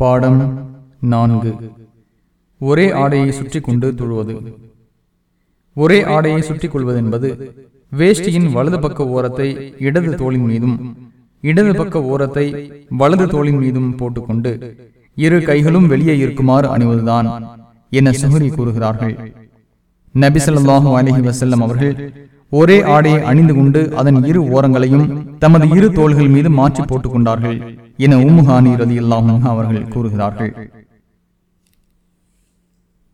பாடம் நான்கு. ஒரே ஆடையை சுற்றி கொண்டு தொழுவது. ஒரே ஆடையை சுற்றி கொள்வது என்பது வேஷ்டியின் வலது பக்க ஓரத்தை இடது தோளின் மீதும் இடது பக்க ஓரத்தை வலது தோளின் மீதும் போட்டுக்கொண்டு இரு கைகளும் வெளியே இருக்குமாறு அணிவதுதான் என சுகரி கூறுகிறார்கள். நபிசல்லாஹு அலஹி வசல்லம் அவர்கள் ஒரே ஆடையை அணிந்து கொண்டு அதன் இரு ஓரங்களையும் தமது இரு தோள்கள் மீது மாற்றி போட்டுக் கொண்டார்கள் என உம்முஹானி ரதி அவர்கள் கூறுகிறார்கள்.